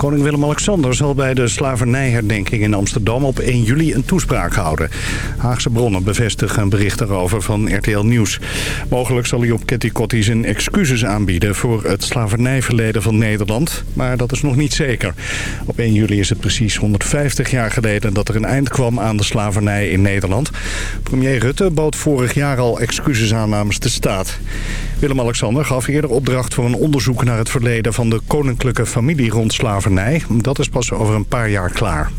Koning Willem-Alexander zal bij de slavernijherdenking in Amsterdam op 1 juli een toespraak houden. Haagse bronnen bevestigen een bericht daarover van RTL Nieuws. Mogelijk zal hij op Ketty zijn excuses aanbieden voor het slavernijverleden van Nederland. Maar dat is nog niet zeker. Op 1 juli is het precies 150 jaar geleden dat er een eind kwam aan de slavernij in Nederland. Premier Rutte bood vorig jaar al excuses aan namens de staat. Willem-Alexander gaf eerder opdracht voor een onderzoek naar het verleden van de koninklijke familie rond slavernij. Dat is pas over een paar jaar klaar.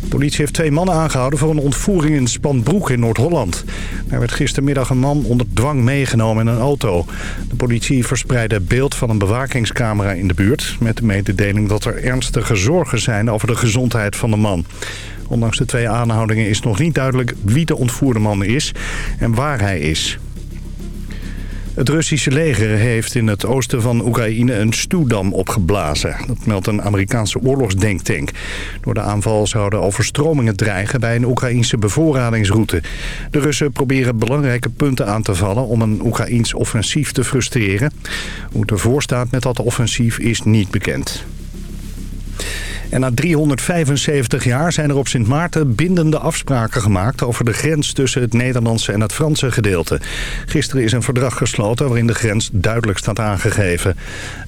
De politie heeft twee mannen aangehouden voor een ontvoering in Spanbroek in Noord-Holland. Er werd gistermiddag een man onder dwang meegenomen in een auto. De politie verspreidde beeld van een bewakingscamera in de buurt... met de mededeling dat er ernstige zorgen zijn over de gezondheid van de man. Ondanks de twee aanhoudingen is nog niet duidelijk wie de ontvoerde man is en waar hij is. Het Russische leger heeft in het oosten van Oekraïne een stuwdam opgeblazen. Dat meldt een Amerikaanse oorlogsdenktank. Door de aanval zouden overstromingen dreigen bij een Oekraïnse bevoorradingsroute. De Russen proberen belangrijke punten aan te vallen om een Oekraïns offensief te frustreren. Hoe het ervoor staat met dat offensief is niet bekend. En na 375 jaar zijn er op Sint Maarten bindende afspraken gemaakt... over de grens tussen het Nederlandse en het Franse gedeelte. Gisteren is een verdrag gesloten waarin de grens duidelijk staat aangegeven.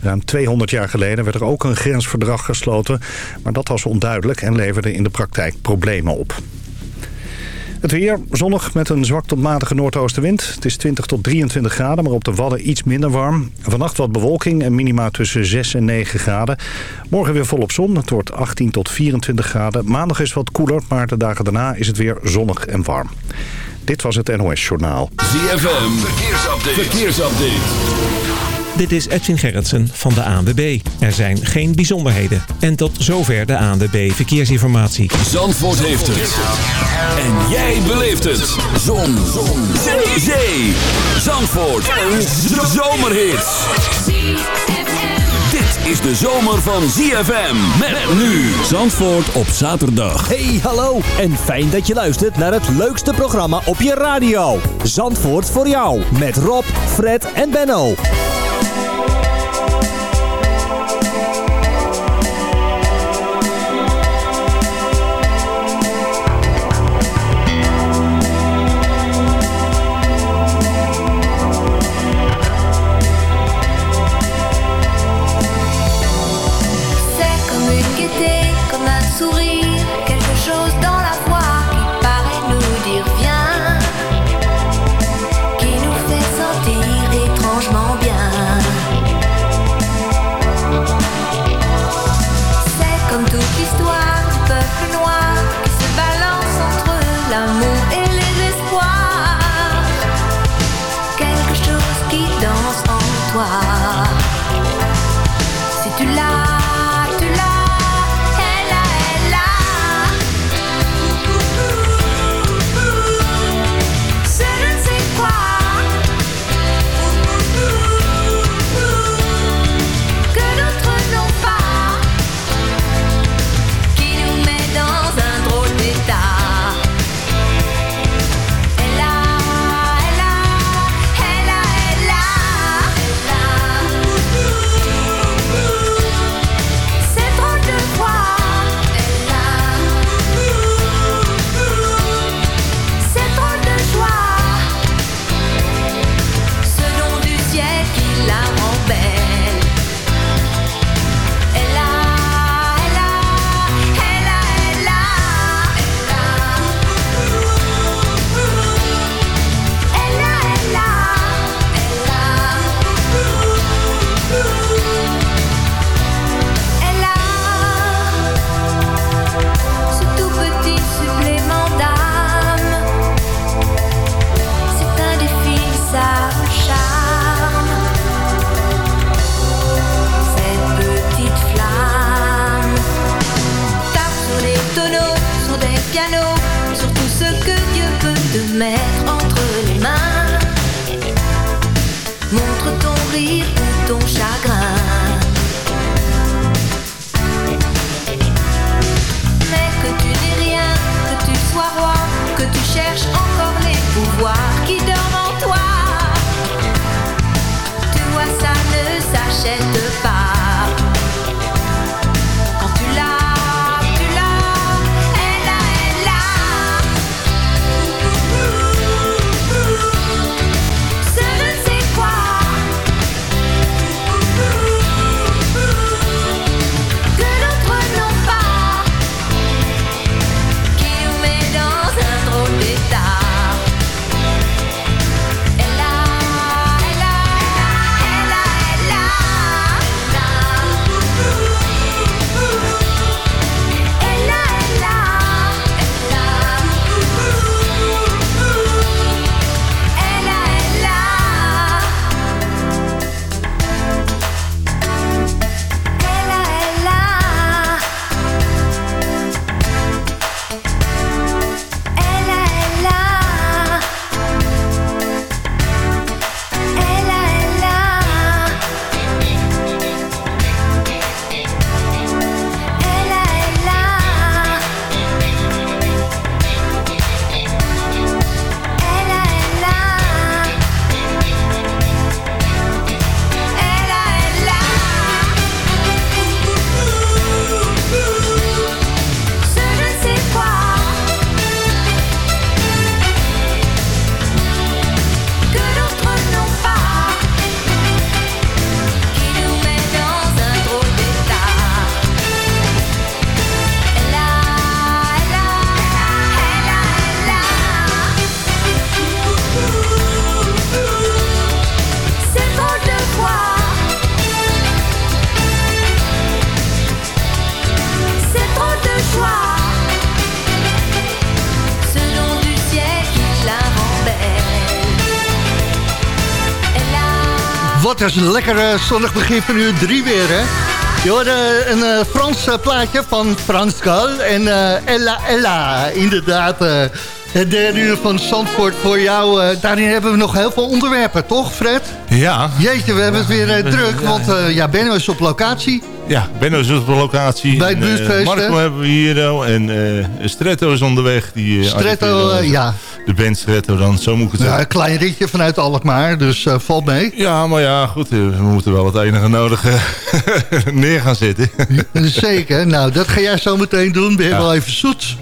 Ruim 200 jaar geleden werd er ook een grensverdrag gesloten... maar dat was onduidelijk en leverde in de praktijk problemen op. Het weer zonnig met een zwak tot matige noordoostenwind. Het is 20 tot 23 graden, maar op de Wadden iets minder warm. Vannacht wat bewolking en minima tussen 6 en 9 graden. Morgen weer volop zon. Het wordt 18 tot 24 graden. Maandag is wat koeler, maar de dagen daarna is het weer zonnig en warm. Dit was het NOS Journaal. ZFM, verkeersupdate. verkeersupdate. Dit is Edwin Gerritsen van de ANWB. Er zijn geen bijzonderheden. En tot zover de ANWB Verkeersinformatie. Zandvoort heeft het. En jij beleeft het. Zon. Zon. Zee. Zee. Zandvoort. Een zomerhit. Dit is de zomer van ZFM. Met nu. Zandvoort op zaterdag. Hey, hallo. En fijn dat je luistert naar het leukste programma op je radio. Zandvoort voor jou. Met Rob, Fred en Benno. Wat een lekker zonnig begin van uur drie weer, hè? Je hoorde een uh, Frans plaatje van Frans Gal en uh, Ella Ella. Inderdaad, uh, het derde uur van Zandvoort voor jou. daarin hebben we nog heel veel onderwerpen, toch Fred? Ja. Jeetje, we hebben het weer druk, want ja, Benno is op locatie. Ja, Benno is op locatie. Bij het buurtfeest, Marco hebben we hier en Stretto is onderweg. Die, Stretto, ja de band Stretto dan, zo moet ik het zeggen. Ja, een klein ritje vanuit Alkmaar, dus uh, valt mee. Ja, maar ja, goed, we moeten wel het enige nodige neer gaan zetten. Zeker, nou dat ga jij zo meteen doen, ben je ja. wel even zoet.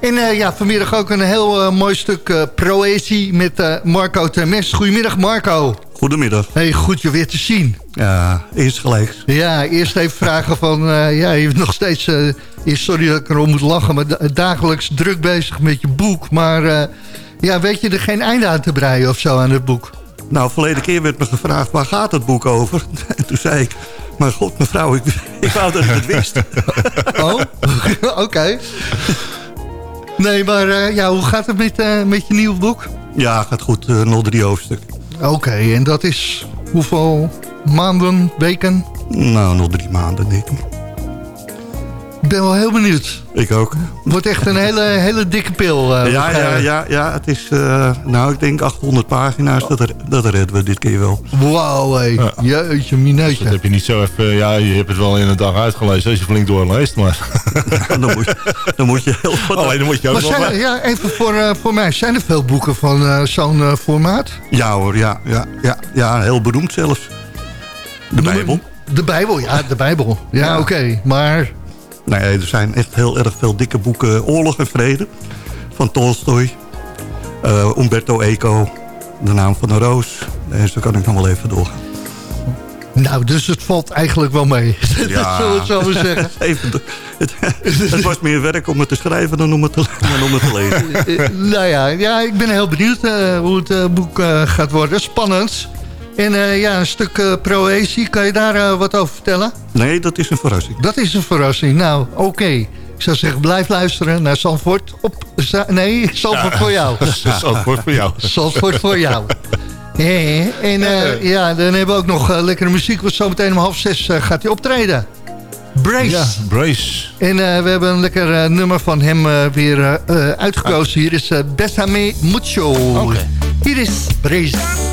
En uh, ja, vanmiddag ook een heel uh, mooi stuk uh, proëzie met Marco Termes. Goedemiddag Marco. Goedemiddag. Hey, goed je weer te zien. Ja, eerst gelijk. Ja, eerst even vragen van, ja, je hebt nog steeds, sorry dat ik erom moet lachen, maar dagelijks druk bezig met je boek. Maar ja, weet je er geen einde aan te breien of zo aan het boek? Nou, verleden keer werd me gevraagd, waar gaat het boek over? En toen zei ik, maar god mevrouw, ik, ik wou dat ik het wist. Oh, oké. Nee, maar uh, ja, hoe gaat het met, uh, met je nieuwe boek? Ja, gaat goed. Uh, nog drie hoofdstukken. Oké, en dat is hoeveel maanden, weken? Nou, nog drie maanden, denk ik. Ik ben wel heel benieuwd. Ik ook. Wordt echt een hele, hele dikke pil. Uh, ja, ja, ja, ja, het is, uh, nou, ik denk 800 pagina's. Dat, dat redden we dit keer wel. Wauw, hé. Ja. Jeetje, mineutje. Dat heb je niet zo even... Ja, je hebt het wel in een dag uitgelezen als je flink doorleest, maar... Ja, dan, moet je, dan moet je heel wat... Alleen dan moet je ook maar nog zijn, Ja, even voor, uh, voor mij. Zijn er veel boeken van zo'n formaat? Ja hoor, ja, ja, ja, ja. Heel beroemd zelfs. De Bijbel. De Bijbel, ja, de Bijbel. Ja, ja. oké. Okay, maar... Nee, er zijn echt heel erg veel dikke boeken. Oorlog en Vrede van Tolstoy. Uh, Umberto Eco. De naam van een roos. En zo kan ik nog wel even doorgaan. Nou, dus het valt eigenlijk wel mee. Ja. dat zullen we zo zeggen. Even, het, het, was meer werk om het te schrijven dan om het te, dan om het te lezen. nou ja, ja, ik ben heel benieuwd uh, hoe het uh, boek gaat worden. Spannend. En uh, ja, een stuk uh, proëzie, kan je daar uh, wat over vertellen? Nee, dat is een verrassing. Dat is een verrassing. Nou, oké. Okay. Ik zou zeggen, blijf luisteren naar Zandvoort op... Nee, Zandvoort ja. voor jou. Zandvoort voor jou. Zandvoort voor jou. en ja, dan hebben we ook nog lekkere muziek. Want zometeen om half zes gaat hij optreden. Brace. Ja, Brace. En we hebben een lekker nummer van hem weer uitgekozen. Ah. Hier is Besame Mucho. Okay. Hier is Brace.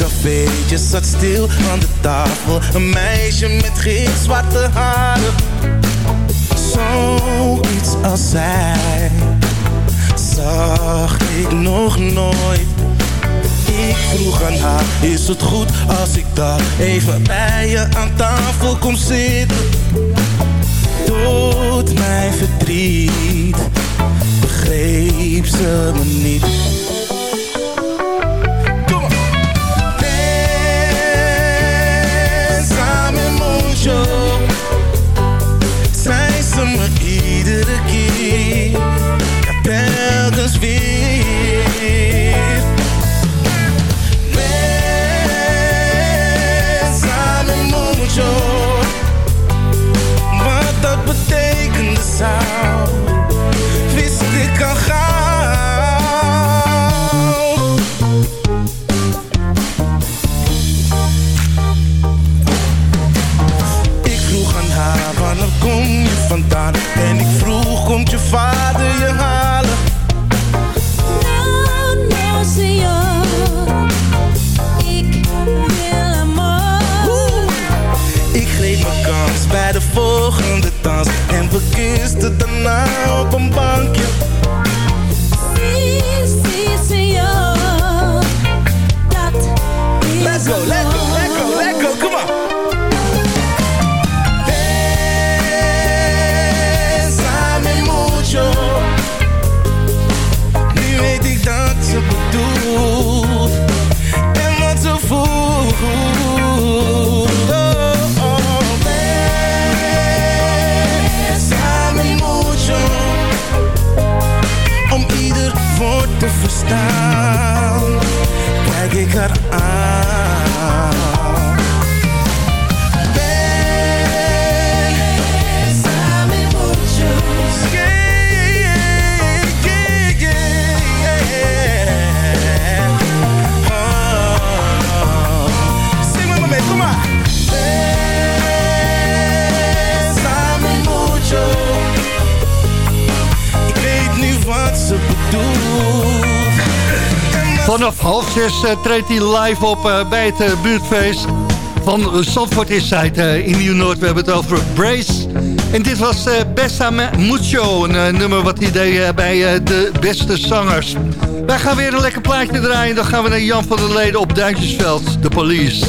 Cafeetje zat stil aan de tafel. Een meisje met gitzwarte haren. Zoiets als zij zag ik nog nooit. Ik vroeg aan haar, is het goed als ik daar even bij je aan tafel kom zitten? Dood mijn verdriet, begreep ze me niet show Zijn ze me iedere keer? Ja, telkens dus weer. Besame mucho Wat dat betekende dus zou En ik vroeg, om je vader je halen? Nou, nou senor Ik wil helemaal. Ik greep mijn kans bij de volgende dans. En we kisten daarna op een bankje. Vanaf half zes uh, treedt hij live op uh, bij het uh, buurtfeest van Zandvoort Inside in Nieuw-Noord. We hebben het over Brace. En dit was Besta Mucho, een nummer wat hij deed bij de beste zangers. Wij gaan weer een lekker plaatje draaien. Dan gaan we naar Jan van der Leden op Duintjesveld, de police.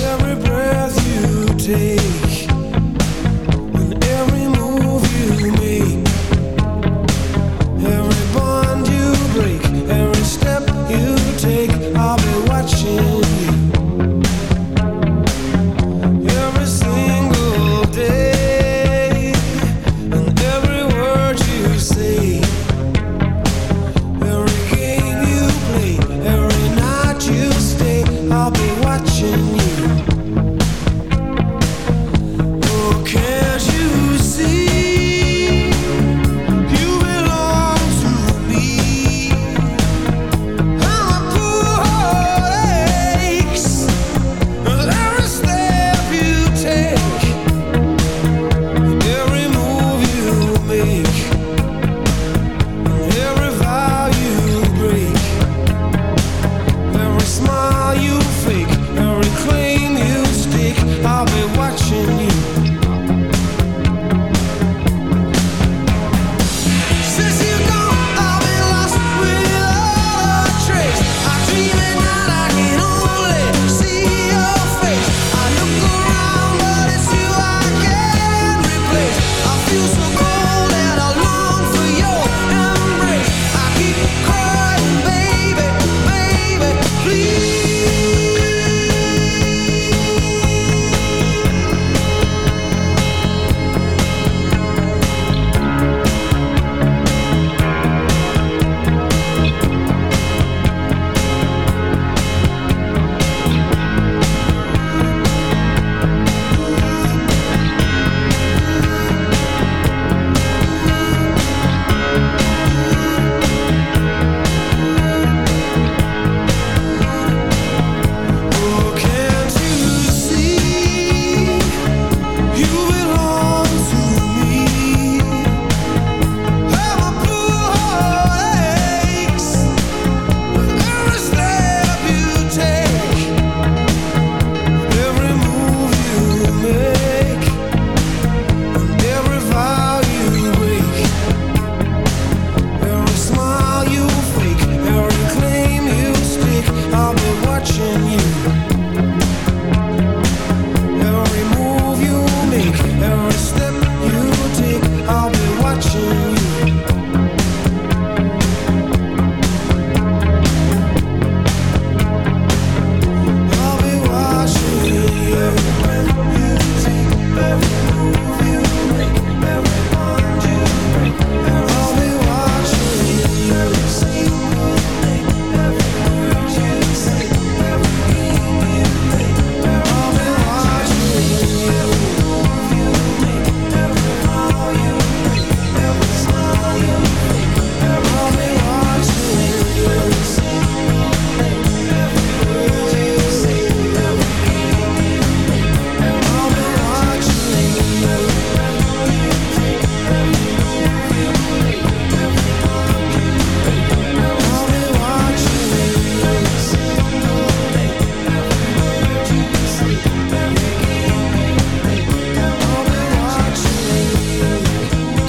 I'll be watching you.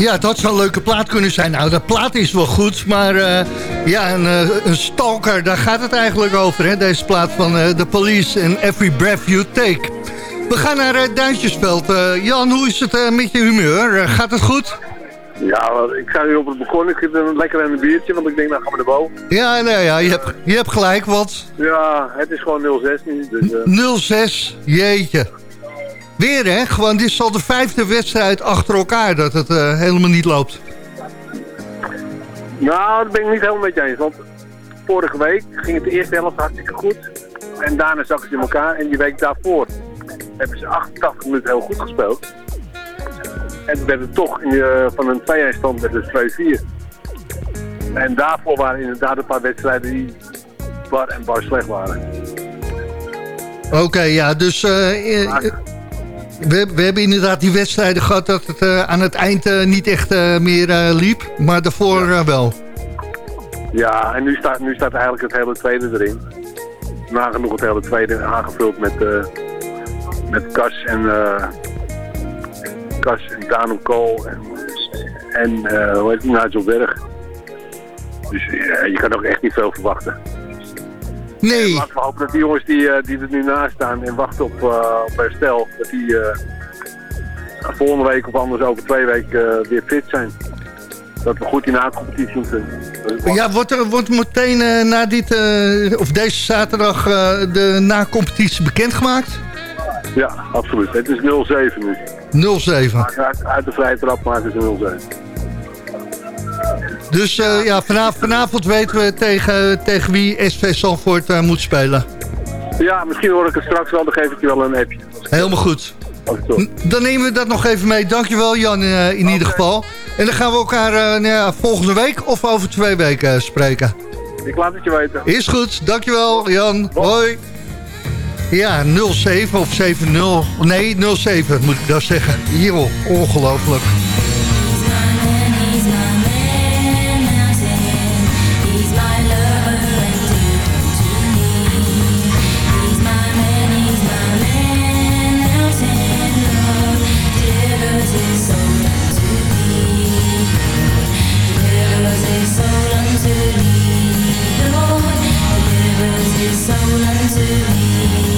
Ja, dat zou een leuke plaat kunnen zijn. Nou, dat plaat is wel goed, maar uh, ja, een, uh, een, stalker, daar gaat het eigenlijk over. Hè? Deze plaat van uh, The Police en Every Breath You Take. We gaan naar uh, Duintjesveld. Jan, hoe is het met je humeur? gaat het goed? Ja, ik sta nu op het balkon. Ik zit een lekker aan een biertje, want ik denk, nou gaan we naar boven. Ja, nee, ja je, hebt, je hebt gelijk, wat? Ja, het is gewoon 0-6 nu. Dus, 0-6, jeetje. Weer hè, gewoon dit is al de vijfde wedstrijd achter elkaar dat het uh, helemaal niet loopt. Nou, dat ben ik niet helemaal met je eens. Want vorige week ging het de eerste helft hartstikke goed. En daarna zakken ze in elkaar. En die week daarvoor hebben ze 88 minuten heel goed gespeeld. En toen werd het toch in, uh, van een 2-1 stand met een 2-4. En daarvoor waren inderdaad een paar wedstrijden die bar en bar slecht waren. Oké, ja, dus... Uh, we, we, hebben inderdaad die wedstrijden gehad dat het uh, aan het eind uh, niet echt uh, meer liep. Maar daarvoor wel. Ja, en nu staat, nu staat eigenlijk het hele tweede erin. Nagenoeg het hele tweede aangevuld met, met Kas en Kas en Dano Kool en, en hoe heet het, Nigel Berg. Dus je kan ook echt niet veel verwachten. Nee. laten we hopen dat die jongens die, die er nu naast staan en wachten op, op herstel, dat die volgende week of anders over twee weken weer fit zijn dat we goed in de competitie moeten. Ja, wordt er wordt meteen uh, na dit, uh, of deze zaterdag uh, de na-competitie bekendgemaakt? Ja, absoluut. Het is 0-7 nu. 0-7. Uit, uit, de vrije trap maken ze 0-7. Dus ja, vanavond, vanavond weten we tegen, tegen wie SV Zandvoort moet spelen. Ja, misschien hoor ik het straks wel, dan geef ik je wel een appje. Helemaal goed. Dan nemen we dat nog even mee. Dankjewel Jan in, in ieder geval. En dan gaan we elkaar nou ja, volgende week of over twee weken spreken. Ik laat het je weten. Is goed, dankjewel Jan. Hoi. Ja, 07 of 70. Nee, 07 moet ik dat zeggen. Hier, ongelooflijk. surrender me.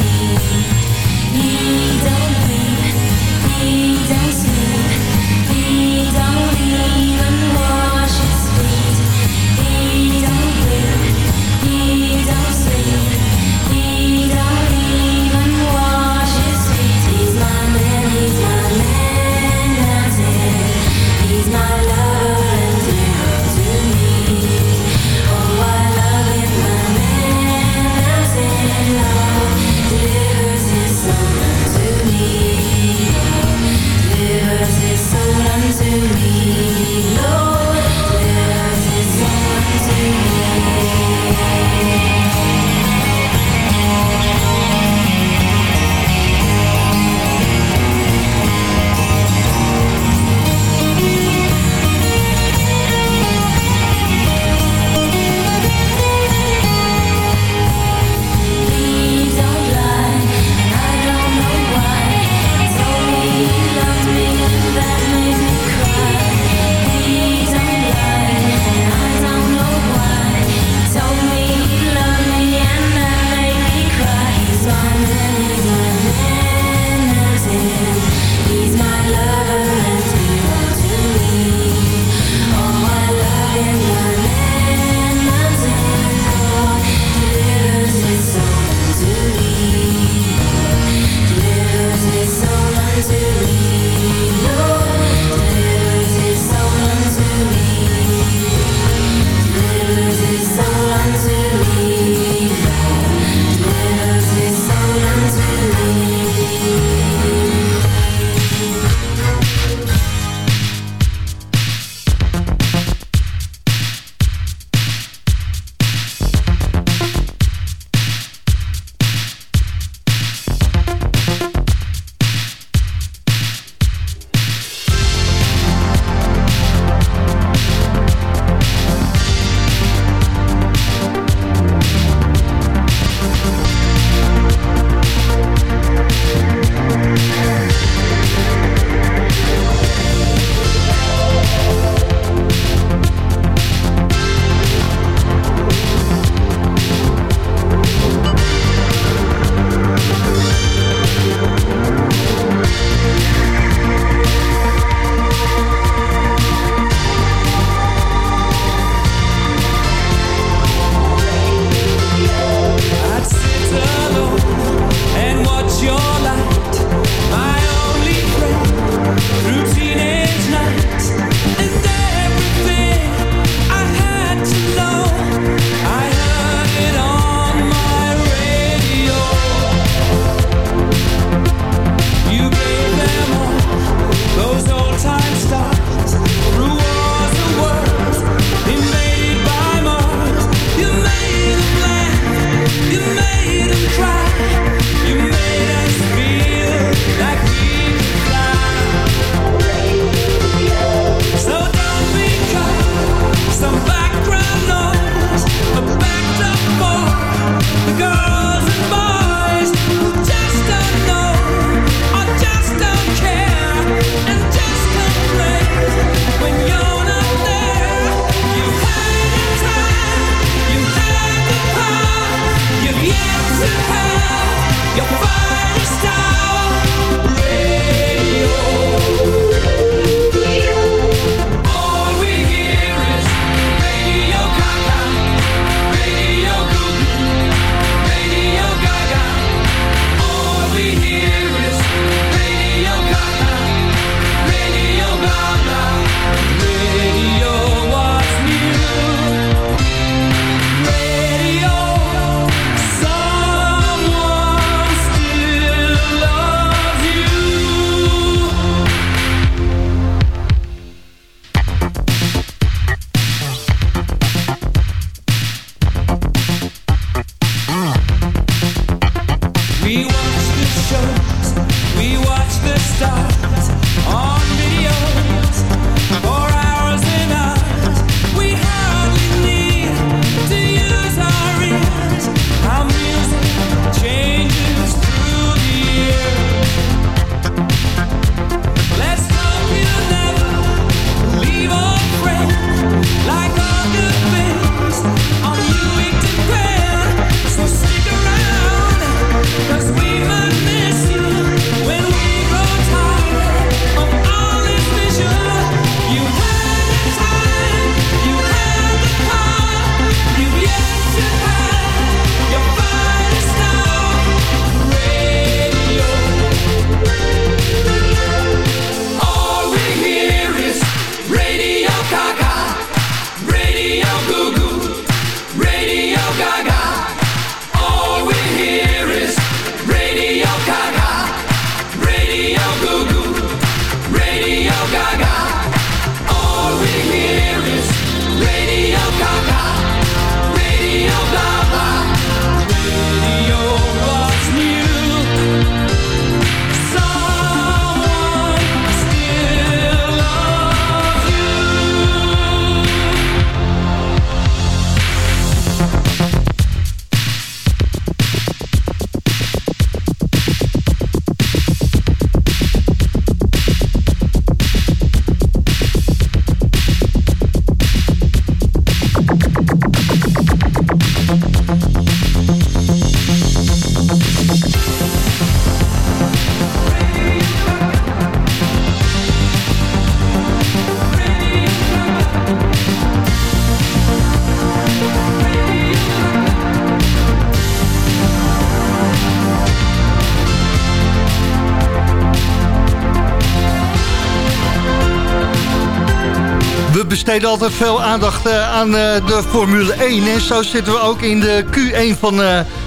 Besteden altijd veel aandacht aan de Formule 1. En zo zitten we ook in de Q1 van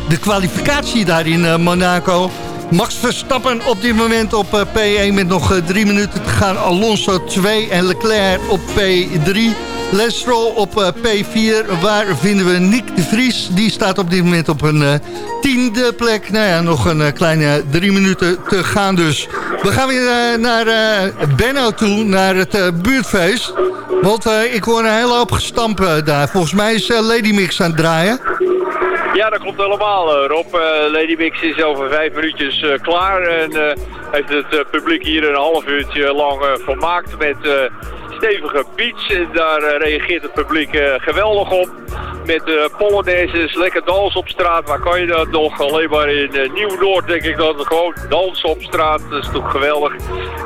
de kwalificatie daar in Monaco. Max Verstappen op dit moment op P1 met nog drie minuten te gaan. Alonso 2 en Leclerc op P3. Lance op uh, P4. Waar vinden we Nick de Vries? Die staat op dit moment op een tiende plek. Nou ja, nog een kleine drie minuten te gaan dus. We gaan weer naar Benno toe, naar het buurtfeest. Want ik hoor een hele hoop gestampen daar. Volgens mij is Lady Mix aan het draaien. Ja, dat klopt helemaal, Rob. Lady Mix is over vijf minuutjes klaar. En heeft het publiek hier een half uurtje lang vermaakt met stevige beats. Daar eh, reageert het publiek eh, geweldig op. Met uh, polonaises, lekker dans op straat. Waar kan je dat nog? Alleen maar in Nieuw-Noord denk ik dan gewoon dansen op straat. Dat is toch geweldig.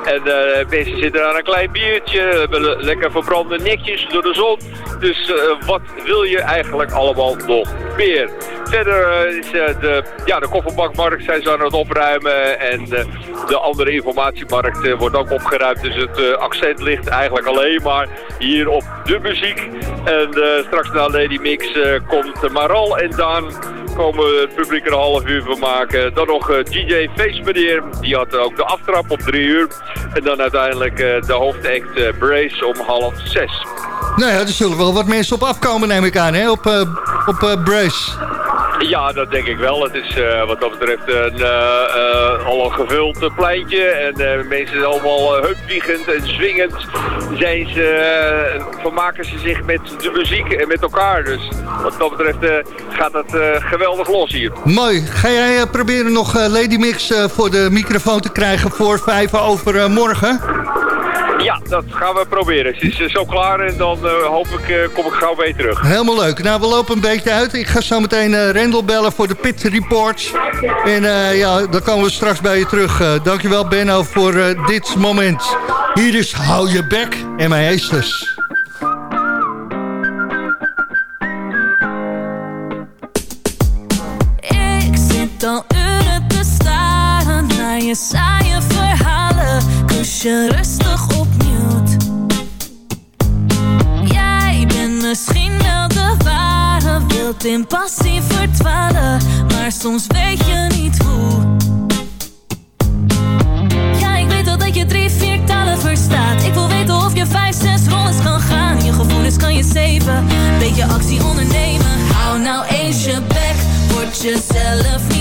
En mensen zitten aan een klein biertje. Lekker verbrande nekjes door de zon. Dus wat wil je eigenlijk allemaal nog meer? Verder is de, ja, de kofferbakmarkt zijn ze aan het opruimen. En de andere informatiemarkt wordt ook opgeruimd. Dus het accent ligt eigenlijk alleen maar hier op de muziek. En straks na Lady Mix komt Maral en Daan komen het publiek er een half uur van maken. Dan nog uh, eh, DJ Feestmeneer, die had ook de aftrap om drie uur. En dan uiteindelijk de hoofdact Brace om half zes. Nou ja, er zullen wel wat mensen op afkomen neem ik aan, hè? op, op Brace. Ja, dat denk ik wel. Het is uh, wat dat betreft een, uh, al een gevuld pleintje. En mensen zijn allemaal heupwiegend en zwingend. Zijn ze, vermaken ze zich met de muziek en met elkaar. Dus wat dat betreft gaat het geweldig los hier. Mooi. Ga jij proberen nog Lady Mix voor de microfoon te krijgen voor vijf over morgen? Ja, dat gaan we proberen. Ze is eh, zo klaar en dan uh, hoop ik, uh, kom ik gauw weer terug. Helemaal leuk. Nou, we lopen een beetje uit. Ik ga zo meteen uh, Rendel bellen voor de Pit Reports. En ja, dan komen we straks bij je terug. dankjewel Benno voor dit moment. Hier is Hou je bek en mijn heesters. Zit al uren te staren naar je saaie verhalen. Kus je rustig op misschien wel de ware Wilt in passie verdwalen Maar soms weet je niet hoe. Ja, ik weet al dat je drie, vier talen verstaat. Ik wil weten of je vijf, zes rollen kan gaan. Je gevoelens kan je zeven. Beetje actie ondernemen. Hou nou eens je bek. Word jezelf niet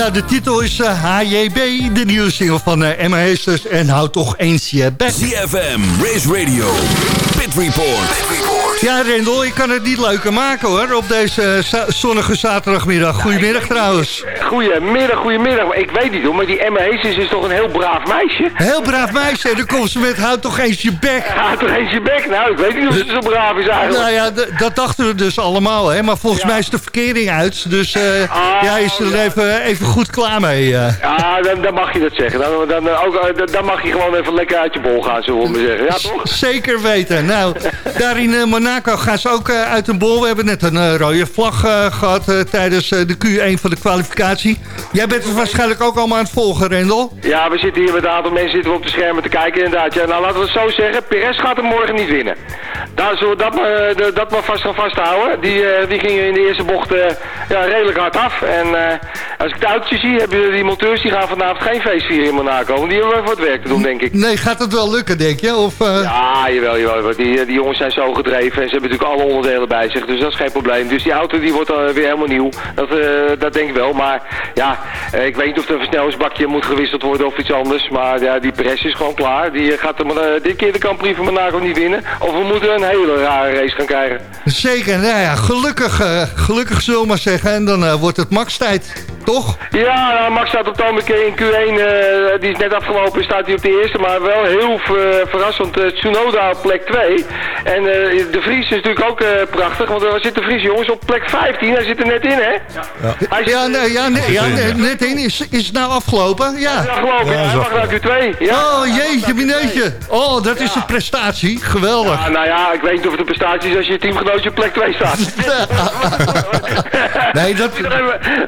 Nou, de titel is HJB, de nieuwe single van uh, Emma Heesters. En hou toch eens je bek. CFM, Race Radio, Pit Report. Ja, Rendel, ik kan het niet leuker maken hoor, op deze za zonnige zaterdagmiddag. Goedemiddag trouwens. Goedemiddag, goedemiddag. Maar ik weet niet hoor, maar die Emma Heesters is toch een heel braaf meisje? Heel braaf meisje. En dan komt ze met, houd toch eens je bek. Houd toch eens je bek. Nou, ik weet niet of ze zo braaf is eigenlijk. Nou ja, dat dachten we dus allemaal, hè. Maar volgens mij is de verkering uit. Dus uh, ja, is er even, even goed klaar mee. Uh. Ja, dan, dan, mag je dat zeggen. Dan, dan, ook, dan mag je gewoon even lekker uit je bol gaan, zullen we maar zeggen. Ja, toch? Zeker weten. Nou, daar in Monaco gaan ze ook uit een bol. We hebben net een rode vlag gehad tijdens de Q1 van de kwalificatie. Jij bent het waarschijnlijk ook allemaal aan het volgen, Rendel? Ja, we zitten hier met een aantal mensen zitten op de schermen te kijken inderdaad. Ja, nou, laten we het zo zeggen. Perez gaat hem morgen niet winnen. Daar zullen we dat maar, dat maar vast gaan vasthouden. Die, die gingen in de eerste bocht ja, redelijk hard af. En als ik het autootje zie, hebben die monteurs die gaan vanavond geen feest vieren in Monaco. Want die hebben we voor het werk te doen, denk ik. Nee, gaat het wel lukken, denk je? Of, Ja, jawel, jawel. Die, die jongens zijn zo gedreven en ze hebben natuurlijk alle onderdelen bij zich. Dus dat is geen probleem. Dus die auto die wordt dan weer helemaal nieuw. Dat, dat denk ik wel. Maar ja, ik weet niet of er een versnellingsbakje moet gewisseld worden of iets anders. Maar ja, die press is gewoon klaar. Die gaat dit keer de Grand Prix van Monaco niet winnen. Of we moeten een hele rare race gaan krijgen. Zeker. Nou ja, gelukkig, gelukkig zullen we maar zeggen. En dan wordt het max tijd. Toch? Ja, nou, Max staat op het ogenblik in Q1. Uh, die is net afgelopen, staat hij op de eerste. Maar wel heel ver, verrassend. Uh, Tsunoda op plek 2. En uh, de Vries is natuurlijk ook prachtig. Want waar zit de Vries, jongens? Op plek 15. Hij zit er net in, hè? Ja, ja. Hij ja, nee, ja, nee, ja net in. Is, is het nou afgelopen? Ja. Ja, afgelopen. Ja, hij mag naar Q2. Ja. Oh, jeetje, mineutje. Oh, dat is een prestatie. Geweldig. Ja, nou ja, ik weet niet of het een prestatie is als je teamgenootje op plek 2 staat. nee, dat...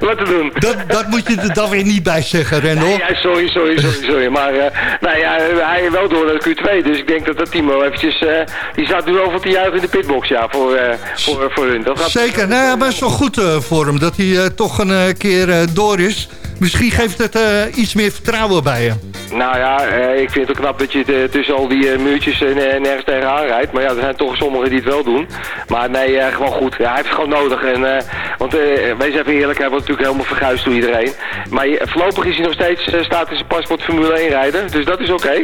Wat te doen. Dat, dat moet je er dan weer niet bij zeggen, Rendel. Nee, ja, sorry, sorry, sorry, sorry. Maar uh, nou ja, hij wel door naar Q2. Dus ik denk dat dat team wel eventjes... Uh, die staat nu over te juichen in de pitbox, ja, voor, uh, voor, voor hun. Dat gaat... Zeker, nou ja, best wel goed voor hem. Dat hij toch een keer door is. Misschien geeft het iets meer vertrouwen bij je. Nou ja, ik vind het ook knap dat je tussen al die muurtjes nergens tegenaan rijdt. Maar ja, er zijn toch sommigen die het wel doen. Maar nee, gewoon goed. Ja, hij heeft het gewoon nodig. En, want wees even eerlijk, hij wordt natuurlijk helemaal verguisd door iedereen. Maar voorlopig is hij nog steeds, staat in zijn paspoort Formule 1 rijden. Dus dat is oké.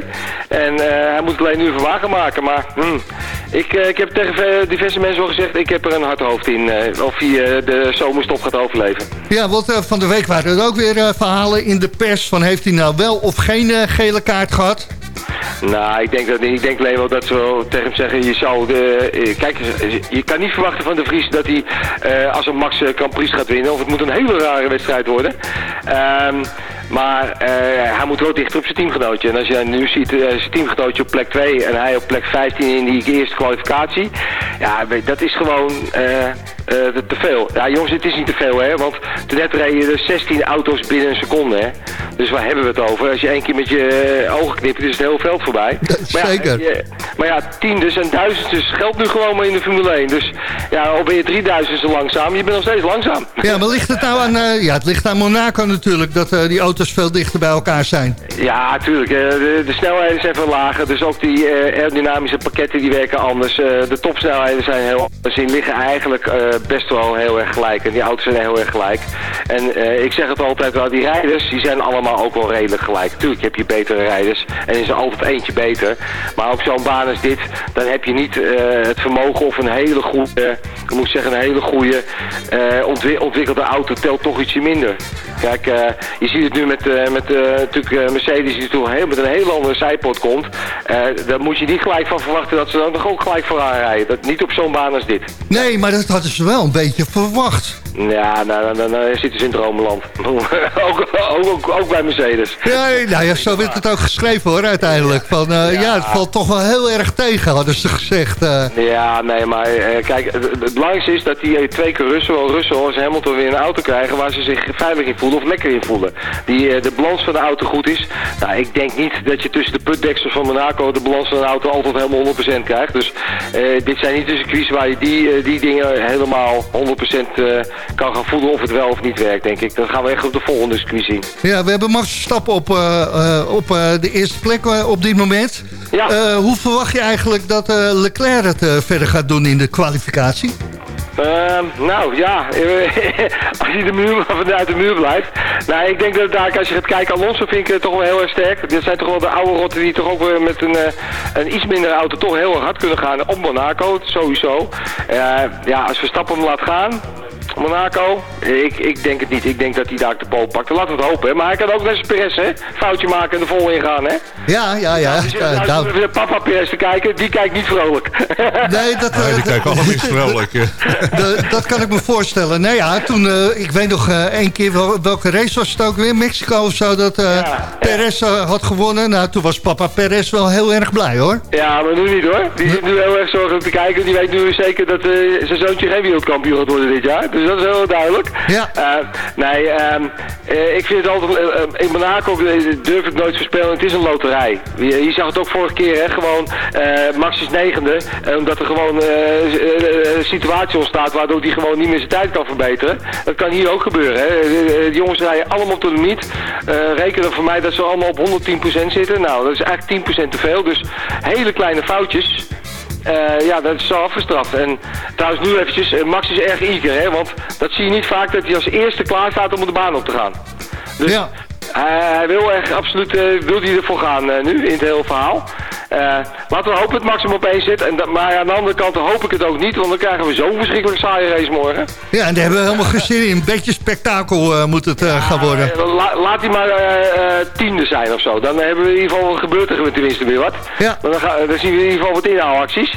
En hij moet alleen nu verwagen maken. Maar hmm, ik, ik heb tegen diverse mensen al gezegd, ik heb er een hard hoofd in. Of hij de zomerstop gaat overleven. Ja, want van de week waren er ook weer verhalen in de pers van heeft hij nou wel of geen gele kaart gehad? Nou, ik denk, dat, ik denk alleen wel dat ze tegen hem zeggen, je zou de... Kijk, je kan niet verwachten van de Vries dat hij als een Max Prix gaat winnen. Of het moet een hele rare wedstrijd worden. Um, maar hij moet wel dichter op zijn teamgenootje. En als je nu ziet, zijn teamgenootje op plek 2 en hij op plek 15 in die eerste kwalificatie. Ja, dat is gewoon te veel. Ja, jongens, het is niet te veel, hè. Want net reden er 16 auto's binnen een seconde, hè. Dus waar hebben we het over? Als je één keer met je ogen knipt, is het heel veld voorbij. Maar Zeker. Ja, maar ja, tiendes en duizendjes geldt nu gewoon maar in de Formule 1. Dus ja, al ben je drieduizendste langzaam, je bent nog steeds langzaam. Ja, maar ligt het nou aan... ja, het ligt aan Monaco natuurlijk, dat die auto's veel dichter bij elkaar zijn. Ja, natuurlijk. De, de, snelheden zijn veel lager, dus ook die aerodynamische pakketten die werken anders. de topsnelheden zijn heel anders. Die liggen eigenlijk best wel heel erg gelijk. En die auto's zijn heel erg gelijk. En ik zeg het altijd wel, die rijders, die zijn allemaal ook wel redelijk gelijk. Tuurlijk heb je betere rijders en is er altijd eentje beter. Maar op zo'n baan als dit, dan heb je niet het vermogen of een hele goede, ik moet zeggen, een hele goede ontwikkelde auto telt toch ietsje minder. Kijk, je ziet het nu met, met natuurlijk Mercedes die toch heel, met een hele andere zijpoort komt. daar moet je niet gelijk van verwachten dat ze dan nog ook gelijk vooraan rijden. Dat, niet op zo'n baan als dit. Nee, maar dat hadden ze wel een beetje verwacht. Ja, nou, dan, dan zitten ze in dromenland. ook, ook, ook, bij Mercedes. Ja, nou ja, zo werd het ook geschreven hoor, uiteindelijk. Van, ja. ja. het valt toch wel heel erg tegen, hadden ze gezegd. Ja, nee, maar kijk, het, het, belangrijkste is dat die twee keer Russell, Russell als Hamilton weer een auto krijgen waar ze zich veilig in voelen of lekker in voelen. Die de balans van de auto goed is. Nou, ik denk niet dat je tussen de putdeksels van Monaco de balans van de auto altijd helemaal 100% krijgt. Dus dit zijn niet de circuits waar je die, die dingen helemaal 100% uh, kan gaan voelen of het wel of niet werkt, denk ik. Dan gaan we echt op de volgende circuit zien. Ja, we hebben Max Verstappen op, op de eerste plek op dit moment. Ja. hoe verwacht je eigenlijk dat Leclerc het verder gaat doen in de kwalificatie? Uh, nou ja, als hij de muur, vanuit de muur blijft. Nou, ik denk dat daar, als je gaat kijken, Alonso vind ik toch wel heel erg sterk. Dit zijn toch wel de oude rotten die toch ook weer met een, een iets minder auto toch heel erg hard kunnen gaan op Monaco, sowieso. Ja, als Verstappen hem laat gaan, Monaco? Ik, ik denk het niet. Ik denk dat hij daar de pol pakt. Laten we het hopen. Hè. Maar hij kan ook als Perez, hè? Foutje maken en er vol in gaan, hè? Ja, ja, ja. Dus, nou, nou, zitten we papa Perez te kijken. Die kijkt niet vrolijk. nee, dat, Nee, die kijken allemaal niet vrolijk. de- dat kan ik me voorstellen. Nou ja, toen, eh, ik weet nog eh, één keer, wel- welke race was het ook weer? Mexico of zo, dat eh Perez had gewonnen. Nou, toen was papa Perez wel heel erg blij, hoor. Ja, maar nu niet hoor. Die zit nu heel erg zorgelijk te kijken. Die weet nu zeker dat eh, zijn zoontje geen wereldkampioen gaat worden dit jaar. Dus dat is heel duidelijk. Ja. nee, ehm, eh, ik vind het altijd... eh, eh, in Monaco durf ik nooit te voorspellen. Het is een loterij. Je, je zag het ook vorige keer, hè. Gewoon, Max is negende. omdat er gewoon een situatie ontstaat waardoor hij gewoon niet meer zijn tijd kan verbeteren. Dat kan hier ook gebeuren, hè. De jongens rijden allemaal op de. Eh rekenen voor mij dat ze allemaal op 110% zitten. Nou, dat is eigenlijk 10% te veel. Dus hele kleine foutjes. Eh, ja, dat is zo afgestraft. En trouwens nu eventjes, eh, Max is erg eager, hè, want dat zie je niet vaak dat hij als eerste klaar staat om op de baan op te gaan. Dus Ja. hij, hij wil echt absoluut, eh, wil hij ervoor gaan nu in het hele verhaal. Eh, laten we hopen dat Max hem op één zit. En dat, maar aan de andere kant hoop ik het ook niet, want dan krijgen we zo'n verschrikkelijk saaie race morgen. Ja, en daar hebben we helemaal geen zin in. Een beetje spektakel eh, moet het eh, gaan worden. La- laat hij maar tiende zijn of zo. Dan hebben we in ieder geval, wat gebeurt er tenminste weer wat. Ja. Dan, gaan, dan zien we in ieder geval wat inhaalacties.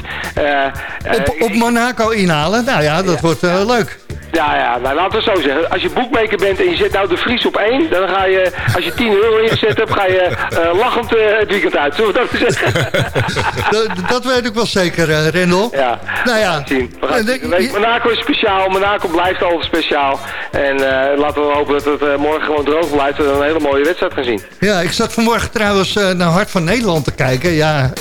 Op, op Monaco inhalen, nou ja, dat wordt leuk. Ja, ja, nou laten we het zo zeggen. Als je boekmaker bent en je zet nou de Vries op één, dan ga je, als je 10 euro ingezet hebt, ga je eh, lachend eh, het weekend uit. Zullen we dat zeggen? dat, dat weet ik wel zeker, eh Rendel. Ja. Nou ja, zien. We gaan, de- Monaco is speciaal, Monaco blijft altijd speciaal. En laten we hopen dat het morgen gewoon droog blijft en we een hele mooie wedstrijd gaan zien. Ja, ik zat vanmorgen trouwens naar Hart van Nederland te kijken. Ja,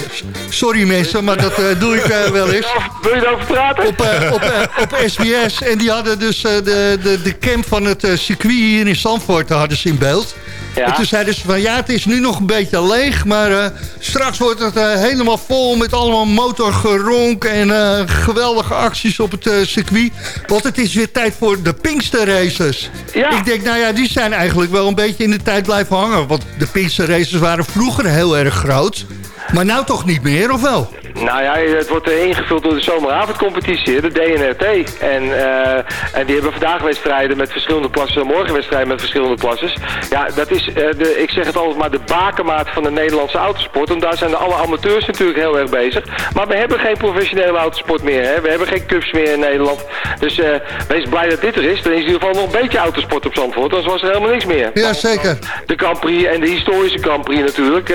sorry mensen, maar dat doe ik wel eens. Wil je erover praten? Op, op, op SBS. En die hadden dus eh, de, de, de camp van het eh, circuit hier in Zandvoort hadden ze in beeld. Ja. En toen zeiden ze van ja, het is nu nog een beetje leeg. Maar eh, straks wordt het helemaal vol met allemaal motorgeronk en geweldige acties op het circuit. Want het is weer tijd voor de Pinkster Races. Ja. Ik denk, nou ja, die zijn eigenlijk wel een beetje in de tijd blijven hangen. Want de Pinkster Races waren vroeger heel erg groot. Maar nou toch niet meer, of wel? Nou ja, het wordt ingevuld door de zomeravondcompetitie, de DNRT. En, eh, en die hebben vandaag wedstrijden met verschillende klassen, morgen wedstrijden met verschillende klasses. Ja, dat is, eh, de, ik zeg het altijd maar, de bakermaat van de Nederlandse autosport. Want daar zijn alle amateurs natuurlijk heel erg bezig. Maar we hebben geen professionele autosport meer. Hè. We hebben geen cups meer in Nederland. Dus eh, wees blij dat dit er is. Dan is in ieder geval nog een beetje autosport op Zandvoort. Anders was er helemaal niks meer. Ja, zeker. De Grand Prix en de historische Grand Prix natuurlijk.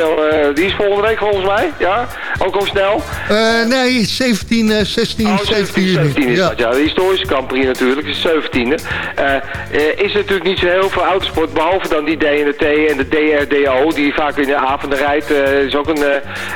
Die is volgende week volgens mij. Ja, ook al snel. Eh, nee, 17, eh, 16, Oh, 17 juni. 17 is Ja. dat, ja. De historische Prix natuurlijk, is 17e. Eh, eh, is er natuurlijk niet zo heel veel autosport, behalve dan die DNT en de DRDO, die vaak in de avonden rijdt. is ook een,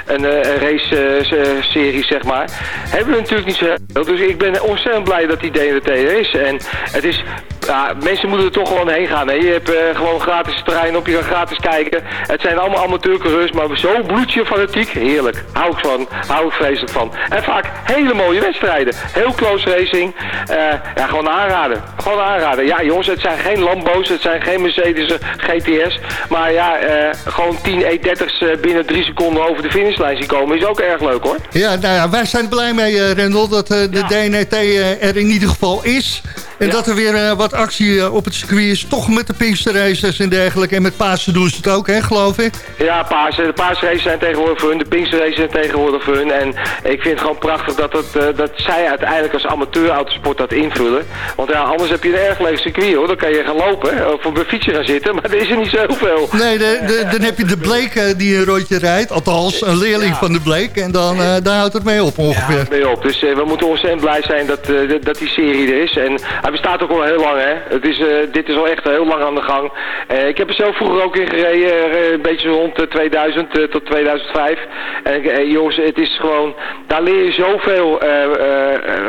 een, een race-serie, zeg maar. Hebben we natuurlijk niet zo heel veel. Dus ik ben ontzettend blij dat die DNT er is. En het is... Ja, mensen moeten er toch gewoon heen gaan. Hè. Je hebt gewoon gratis terrein op, je kan gratis kijken. Het zijn allemaal amateurcoureurs, maar zo bloedje Heerlijk. Hou ik van. Hou ik vreselijk van. En vaak hele mooie wedstrijden. Heel close racing. Eh, ja, gewoon aanraden. Gewoon aanraden. Ja, jongens, het zijn geen Lambo's, het zijn geen Mercedes eh, GTS. Maar ja, eh, gewoon 10 E30's eh, binnen drie seconden over de finishlijn zien komen is ook erg leuk hoor. Ja, nou ja, wij zijn blij mee, Rendel, dat de DNT eh, er in ieder geval is. En dat er weer eh, wat actie eh, op het circuit is. Toch met de Pinkster Races en dergelijke. En met Pasen doen ze het ook, hè, geloof ik. Ja, paas, de paasraces zijn tegenwoordig voor hun, de Pinkster races zijn tegenwoordig voor hun. En ik vind het gewoon prachtig dat, het, eh, dat zij uiteindelijk als amateurautosport dat invullen. Want ja, anders heb je een erg leeg circuit hoor. Dan kan je gaan lopen of op een fietsje gaan zitten, maar er is er niet zoveel. Nee, de, de, dan heb je de Bleek eh, die een rondje rijdt. Althans, een leerling van de Bleek. En dan daar houdt het mee op ongeveer. mee op. Dus we moeten ontzettend blij zijn dat, dat- dat die serie er is. En hij bestaat ook al heel lang, hè. Het is, eh, dit is al echt heel lang aan de gang. Eh, ik heb er zelf vroeger ook in gereden, eh, een beetje rond eh, 2000 eh, tot 2005. En jongens, het is gewoon, daar leer je zoveel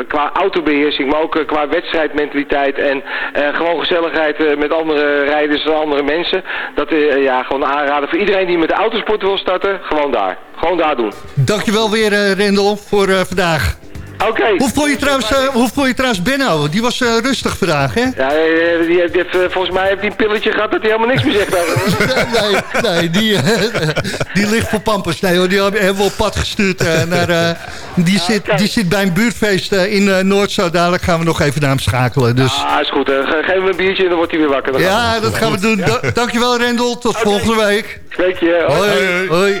qua autobeheersing, maar ook qua wedstrijdmentaliteit en gewoon gezelligheid met andere rijders en andere mensen. Dat ja, gewoon aanraden voor iedereen die met de autosport wil starten, gewoon daar. Gewoon daar doen. Dankjewel weer, Rendel, voor vandaag. Oké. Hoe voel je trouwens, eh, hoe voel je trouwens Benno? Die was eh, rustig vandaag, hè? Ja, eh, die, heeft- die heeft, volgens mij heeft hij een pilletje gehad dat hij helemaal niks meer zegt. nee, nee die, die ligt voor pampers. Nee hoor, die hebben we op pad gestuurd. naar, die, zit, die zit bij een buurtfeest in uh, Noord. Zo dadelijk gaan we nog even naar hem schakelen. Dus. Ah, is goed. Geef hem een biertje en dan wordt hij weer wakker. Dan Ja, gaan dat gaan we doen. Da- dankjewel Rendel, tot volgende week. Spreek je. Hoi, Hoi. hoi.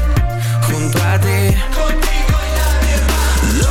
junto a ti. Loca, loca,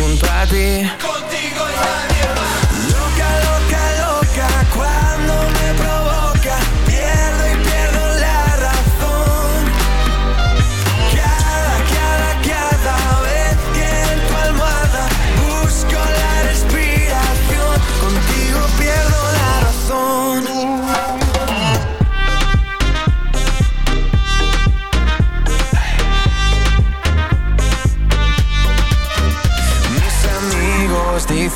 junto a ti. Contigo y nadie más. Loca, loca, loca, cuando me provoca,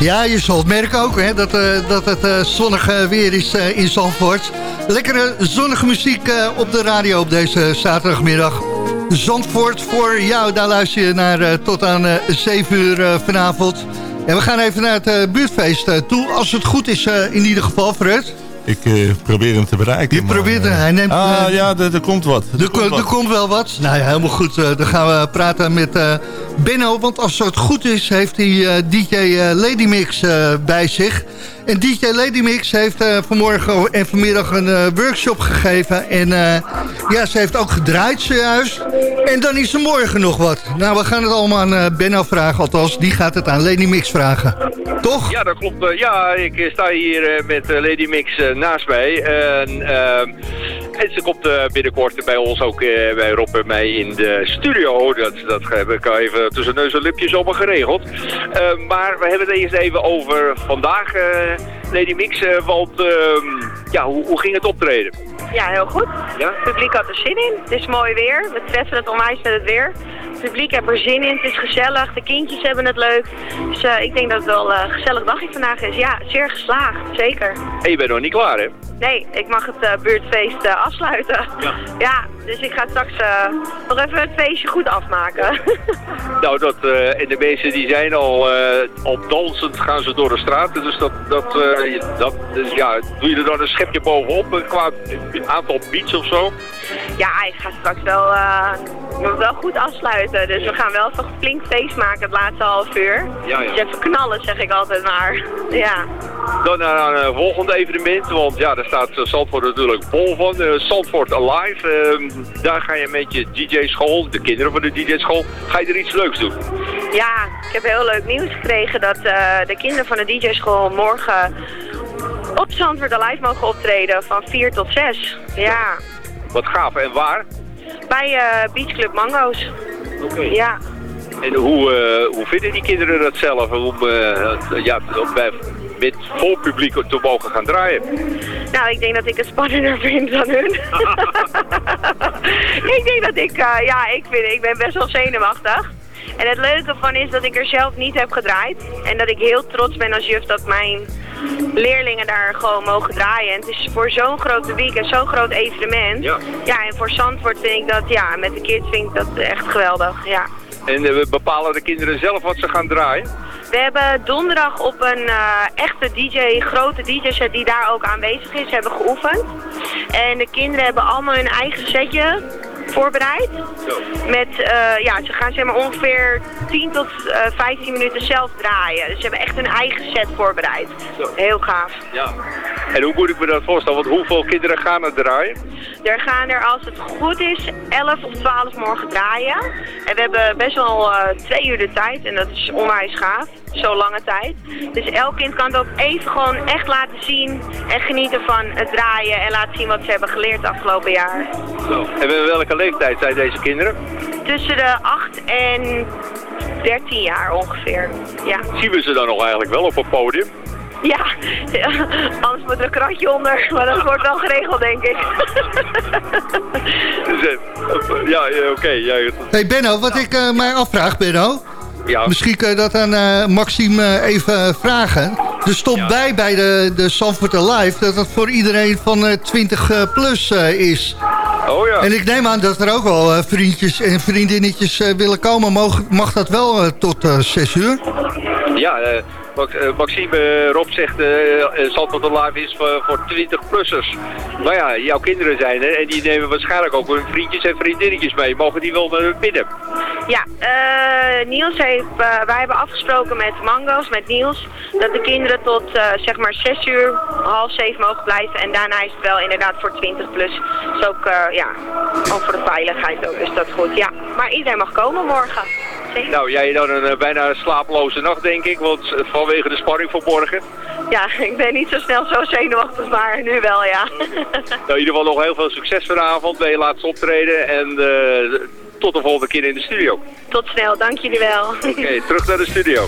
Ja, je zal het merken ook hè, dat, eh, dat het eh, zonnig eh, weer is in Zandvoort. Lekkere zonnige muziek op de radio op deze zaterdagmiddag. Zandvoort voor jou, daar luister je naar tot aan eh 7 uur vanavond. En we gaan even naar het buurtfeest toe, als het goed is in ieder geval, Fred. Ik eh, probeer hem te bereiken. Je maar, probeert eh, er, hij neemt... Ah, eh, ja, er, komt wat. Er, Er, ko- er komt wel wat. Nou ja, helemaal goed. Eh, dan gaan we praten met eh, Benno. Want als het goed is, heeft hij eh, DJ eh, Lady Mix eh, bij zich. En DJ Lady Mix heeft eh, vanmorgen en vanmiddag een eh, workshop gegeven. En eh, ja, ze heeft ook gedraaid zojuist. En dan is er morgen nog wat. Nou, we gaan het allemaal aan Benno vragen. Althans, die gaat het aan Lady Mix vragen. Toch? Ja, dat klopt. Ja, ik sta hier met Lady Mix naast mij. En, ehm, en ze komt eh, binnenkort bij ons ook eh, bij Rob en mij in de studio. Dat, dat heb ik even tussen neus en lipjes allemaal geregeld. Eh, maar we hebben het eerst even over vandaag, Lady Mix. eh, want ehm, ja, hoe, hoe ging het optreden? Ja, heel goed. Ja? Het publiek had er zin in. Het is mooi weer. We treffen het onwijs met het weer. Het publiek heeft er zin in. Het is gezellig. De kindjes hebben het leuk. Dus eh, ik denk dat het wel eh, een gezellig dagje vandaag is. Ja, zeer geslaagd. Zeker. En je bent nog niet klaar, hè? Nee, ik mag het eh, buurtfeest eh, afsluiten. Ja. Dus ik ga straks eh, nog even het feestje goed afmaken. Nou, dat, eh, en de mensen die zijn al, eh, al dansend gaan ze door de straat. Dus dat, dat, eh, dat dus ja, doe je er dan een schepje bovenop eh, qua aantal beats of zo? ja, ik ga straks wel, eh, wel goed afsluiten. Dus we gaan wel even een flink feest maken het laatste half uur. Ja, ja. Dus even knallen, zeg ik altijd maar. Ja. Dan naar een eh, volgende evenement, want ja, daar staat eh, Zandvoort natuurlijk vol van. Eh, Zandvoort Alive, Ehm, daar ga je met je DJ-school, de kinderen van de DJ-school, ga je er iets leuks doen. Ja, ik heb heel leuk nieuws gekregen dat eh, de kinderen van de DJ-school morgen op Zandvoort Alive mogen optreden van 4 tot 6. Ja, Wat gaaf, en waar? bij eh Beach Club Mango's. Oké. Ja. En hoe, eh, hoe vinden die kinderen dat zelf om ja, om bij, met vol publiek te mogen gaan draaien? Nou, ik denk dat ik het spannender vind dan hun. ik denk dat ik, eh, ja, ik, vind, ik ben best wel zenuwachtig. En het leuke van is dat ik er zelf niet heb gedraaid. En dat ik heel trots ben als juf dat mijn leerlingen daar gewoon mogen draaien. En het is voor zo'n groot publiek en zo'n groot evenement. Ja. ja, en voor Zandvoort vind ik dat, ja, met de kids vind ik dat echt geweldig, ja. En eh, bepalen de kinderen zelf wat ze gaan draaien? We hebben donderdag op een eh, echte DJ, grote DJ-set die daar ook aanwezig is, hebben geoefend. En de kinderen hebben allemaal hun eigen setje voorbereid. Met, eh, ja, ze gaan zeg maar ongeveer 10 tot eh 15 minuten zelf draaien. Dus ze hebben echt hun eigen set voorbereid. Heel gaaf. Ja. En hoe moet ik me dat voorstellen? Want hoeveel kinderen gaan er draaien? Er gaan er, als het goed is, 11 of 12 morgen draaien. En we hebben best wel eh, twee uur de tijd en dat is onwijs gaaf. Zo'n lange tijd. Dus elk kind kan het ook even gewoon echt laten zien en genieten van het draaien en laten zien wat ze hebben geleerd het afgelopen jaar. En bij welke leeftijd zijn deze kinderen? Tussen de 8 en 13 jaar ongeveer. Ja. Zien we ze dan nog eigenlijk wel op het podium? Ja, anders moet er een kratje onder, maar dat wordt wel geregeld denk ik. Dus, eh, ja, ja, oké. ja, Hey Benno, wat ik eh, mij afvraag, Benno. Ja. Misschien kun je dat aan eh, Maxime eh, even vragen. Er stond bij bij de, de Sanford Alive dat het voor iedereen van eh, 20 eh, plus is. Oh ja. En ik neem aan dat er ook wel vriendjes en vriendinnetjes willen komen. Mag, mag dat wel tot eh 6 uur? Ja, Maxime eh, Rob zegt, eh uh, Zandvoort Live is voor, voor 20-plussers. Maar ja, jouw kinderen zijn er en die nemen waarschijnlijk ook hun vriendjes en vriendinnetjes mee. Mogen die wel naar binnen? Ja, eh, Niels heeft, eh, wij hebben afgesproken met Mango's, met Niels, dat de kinderen tot eh, zeg maar 6 uur, half 7 mogen blijven. En daarna is het wel inderdaad voor 20 plus. Dus ook, eh, ja, voor de veiligheid ook, is dat goed. Ja, maar iedereen mag komen morgen. Nou, jij dan een eh, bijna slapeloze nacht denk ik, want eh, vanwege de spanning van morgen. Ja, ik ben niet zo snel zo zenuwachtig, maar nu wel, ja. Nou, in ieder geval nog heel veel succes vanavond bij je laatste optreden en eh, tot de volgende keer in de studio. Tot snel, dank jullie wel. Oké, terug naar de studio.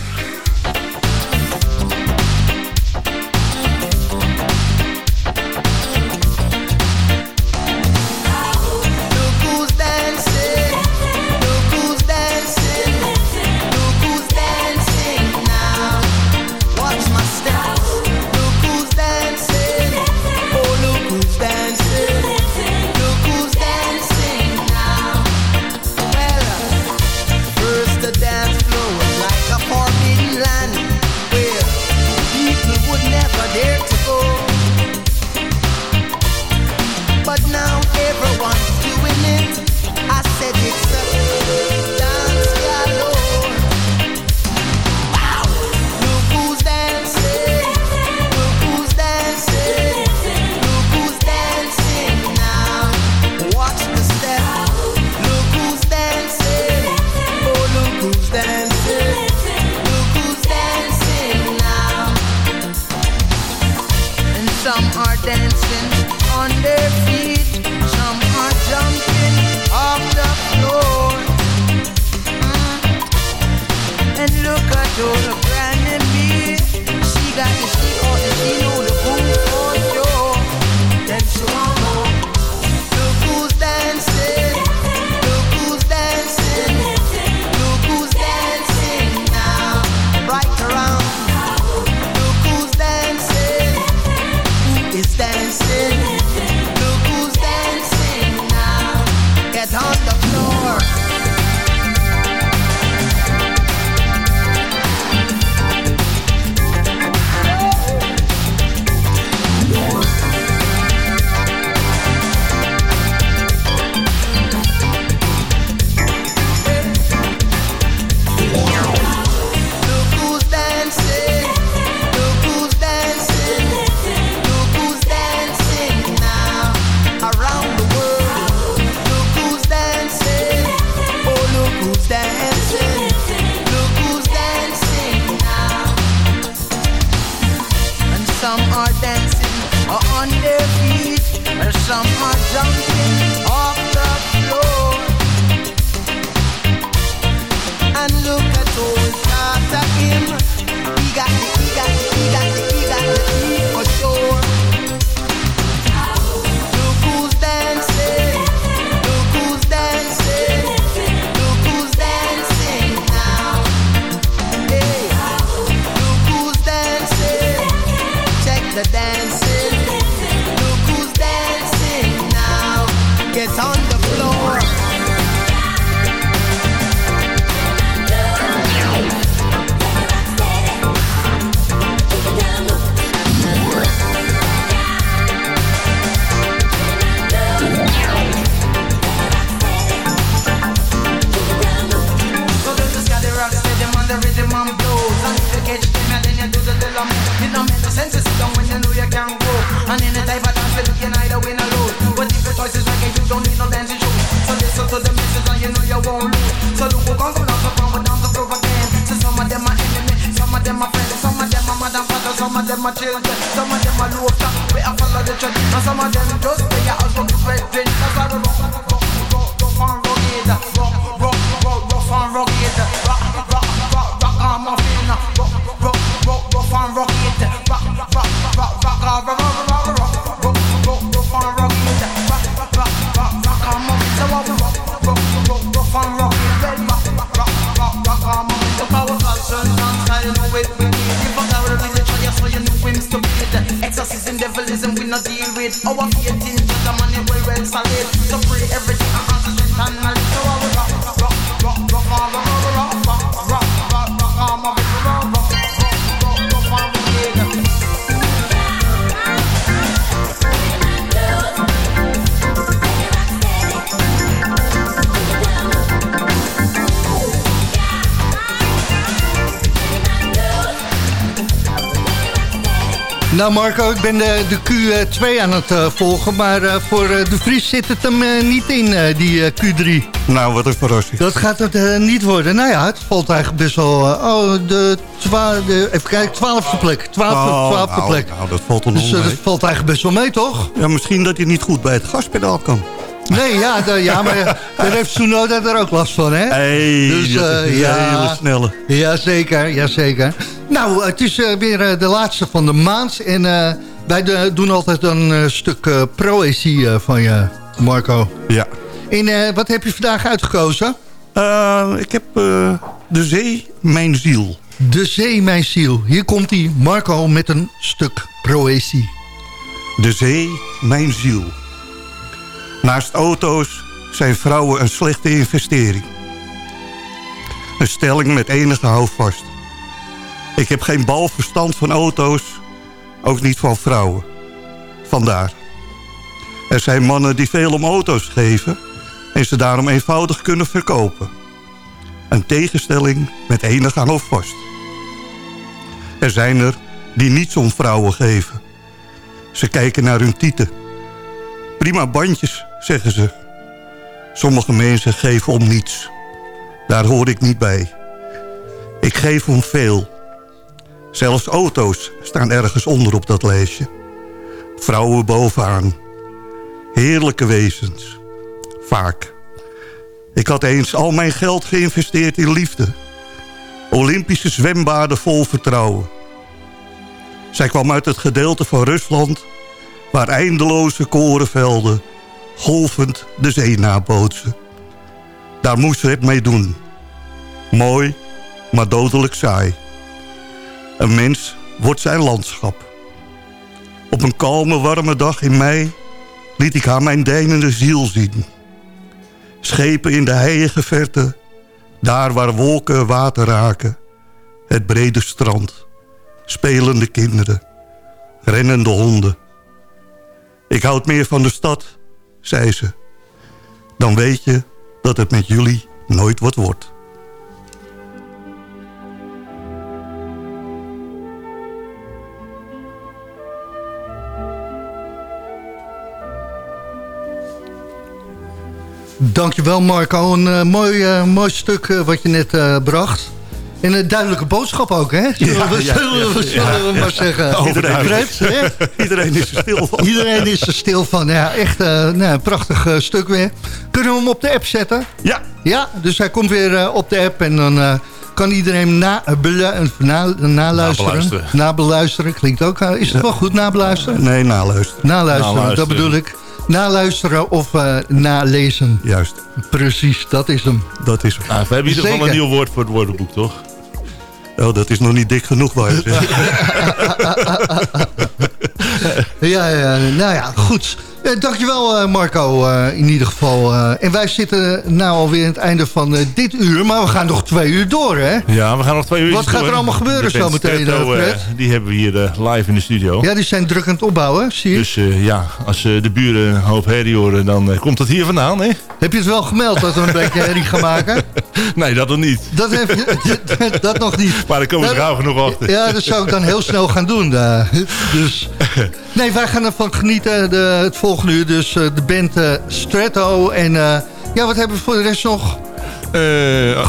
Nou Marco, ik ben de, de Q2 aan het eh, volgen, maar eh, voor eh, de Vries zit het hem niet in, die eh, Q3. Nou, wat een verrassing. Dat gaat het niet worden. Nou ja, het valt eigenlijk best wel... oh, de, de even kijken, twaalfde plek. Twaalfde, Oh, twaalfde nou, plek. Nou, dat valt er nog Dus mee. dat valt eigenlijk best wel mee, toch? Ja, misschien dat hij niet goed bij het gaspedaal kan. Nee, ja, de- ja maar daar heeft Tsunoda er ook last van, hè? Hey, Dus, ja. hele snelle. Jazeker, jazeker. Nou, het is eh, weer eh, de laatste van de maand. En eh, wij doen altijd een stuk proëzie van je, Marco. Ja. En wat heb je vandaag uitgekozen? Ik heb De Zee, Mijn Ziel. De Zee, mijn ziel. Hier komt hij, Marco, met een stuk proëzie. De Zee, Mijn Ziel. Naast auto's zijn vrouwen een slechte investering. Een stelling met enige houvast. Ik heb geen bal verstand van auto's, ook niet van vrouwen. Vandaar. Er zijn mannen die veel om auto's geven... en ze daarom eenvoudig kunnen verkopen. Een tegenstelling met enige houvast. Er zijn er die niets om vrouwen geven. Ze kijken naar hun tieten. Prima bandjes, zeggen ze. Sommige mensen geven om niets. Daar hoor ik niet bij. Ik geef om veel. Zelfs auto's staan ergens onder op dat lijstje. Vrouwen bovenaan. Heerlijke wezens. Vaak. Ik had eens al mijn geld geïnvesteerd in liefde. Olympische zwembaden vol vertrouwen. Zij kwam uit het gedeelte van Rusland... waar eindeloze korenvelden golvend de zee nabootsen. Daar moest ze het mee doen. Mooi, maar dodelijk saai. Een mens wordt zijn landschap. Op een kalme, warme dag in mei... liet ik haar mijn deinende ziel zien. Schepen in de heilige verte... daar waar wolken water raken... het brede strand... spelende kinderen... rennende honden... Ik houd meer van de stad, zei ze. Dan weet je dat het met jullie nooit wat wordt. Dankjewel Marco, een eh, mooi, eh, mooi stuk eh, wat je net bracht. En een duidelijke boodschap ook, hè? Zullen we, ja, zullen we, ja. zullen we maar zeggen. Iedereen, Fred, hè? iedereen is er stil van. Iedereen is er stil van. Ja, echt nou, een prachtig stuk weer. Kunnen we hem op de app zetten? Ja. Ja, dus hij komt weer op de app en dan kan iedereen na, na, naluisteren. Nabeluisteren. Nabeluisteren, klinkt ook. is het wel goed, nabeluisteren? Nee, naluisteren. Naluisteren, dat Naluisteren. bedoel ik. Naluisteren of eh, nalezen. Juist, Precies, dat is hem. dat is Nou, we hebben in ieder geval een nieuw woord voor het woordenboek, toch? Oh, dat is nog niet dik genoeg, waar je zegt. Ja, ja, nou ja, goed. Eh, dankjewel eh, Marco, eh, in ieder geval. en wij zitten nou alweer aan het einde van dit uur, maar we gaan nog twee uur door, hè? Ja, we gaan nog twee uur Wat gaat er allemaal gebeuren zo meteen, die hebben we hier live in de studio. Ja, die zijn druk aan het opbouwen, zie je. Dus ja, als de buren een hoop herrie horen, dan komt dat hier vandaan, hè? Heb je het wel gemeld dat we een beetje herrie gaan maken? Nee, dat nog niet. Dat, heb je, dat nog niet. Maar daar komen ze Nou, gauw genoeg achter. Ja, dat zou ik dan heel snel gaan doen. dus, nee, wij gaan ervan genieten de, het volgende uur. Dus eh, de band eh, Strato. En eh, ja, wat hebben we voor de rest nog?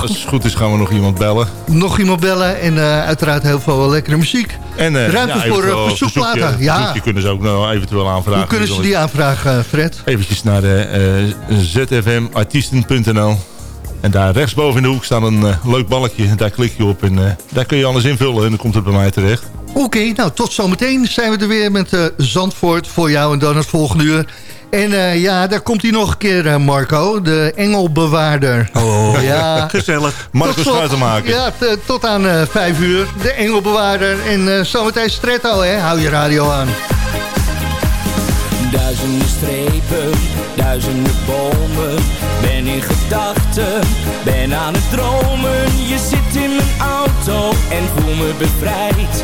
Als het goed is gaan we nog iemand bellen. Nog iemand bellen en uiteraard heel veel lekkere muziek. En, eh, Ruimte ja, voor uh, verzoekplaten. Ja. verzoekje kunnen ze ook nog eventueel aanvragen. Hoe kunnen ze die aanvragen, Fred? Eventjes naar zfmartiesten.nl. En daar rechtsboven in de hoek staat een leuk balkje. Daar klik je op en daar kun je alles invullen. En dan komt het bij mij terecht. Oké, nou tot zometeen zijn we er weer met eh, Zandvoort voor jou en dan het volgende uur. En eh, ja, daar komt hij nog een keer, eh, Marco, de engelbewaarder. Oh, ja. gezellig. Marco Schuitenmaker. Ja, tot aan eh, vijf uur. De engelbewaarder. En eh, zometeen Stretto, hè. Hou je radio aan. Duizenden strepen, duizenden bomen. Ben in gedachten, ben aan het dromen. Je zit in mijn auto en voel me bevrijd.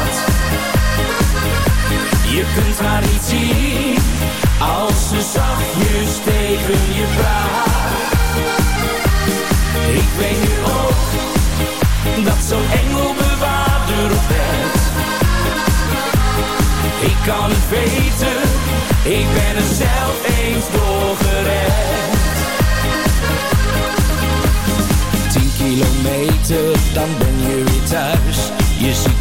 Je kunt haar niet zien als ze zachtjes tegen je praat. Ik weet nu ook dat zo'n engelbewaarder op bed. Ik kan het weten, ik ben er zelf eens doorgered. Tien kilometer, dan ben je weer thuis.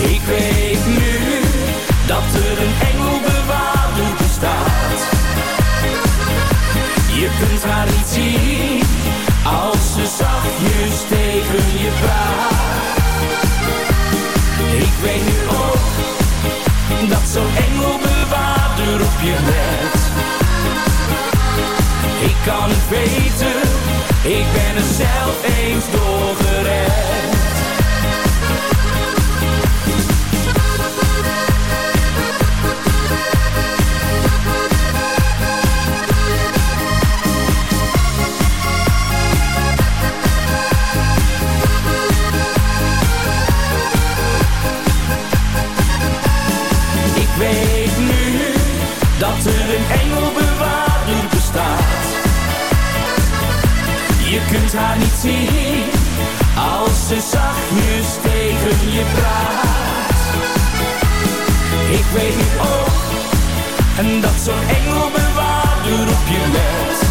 Ik weet nu dat er een engelbewaarder bestaat. Je kunt haar niet zien als ze zachtjes tegen je praat. Ik weet nu ook dat zo'n engelbewaarder op je let. Ik kan het weten, ik ben er zelf eens doorgered. Ik haar niet zien als ze zachtjes tegen je praat. Ik weet nu ook en dat zo'n engelbewaarder op je let.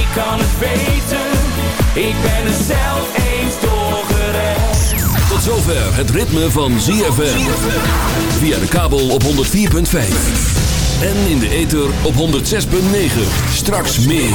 Ik kan het weten, ik ben er zelf eens doorgered. Tot zover het ritme van ZFM. Via de kabel op 104.5. En in de ether op 106.9. Straks meer.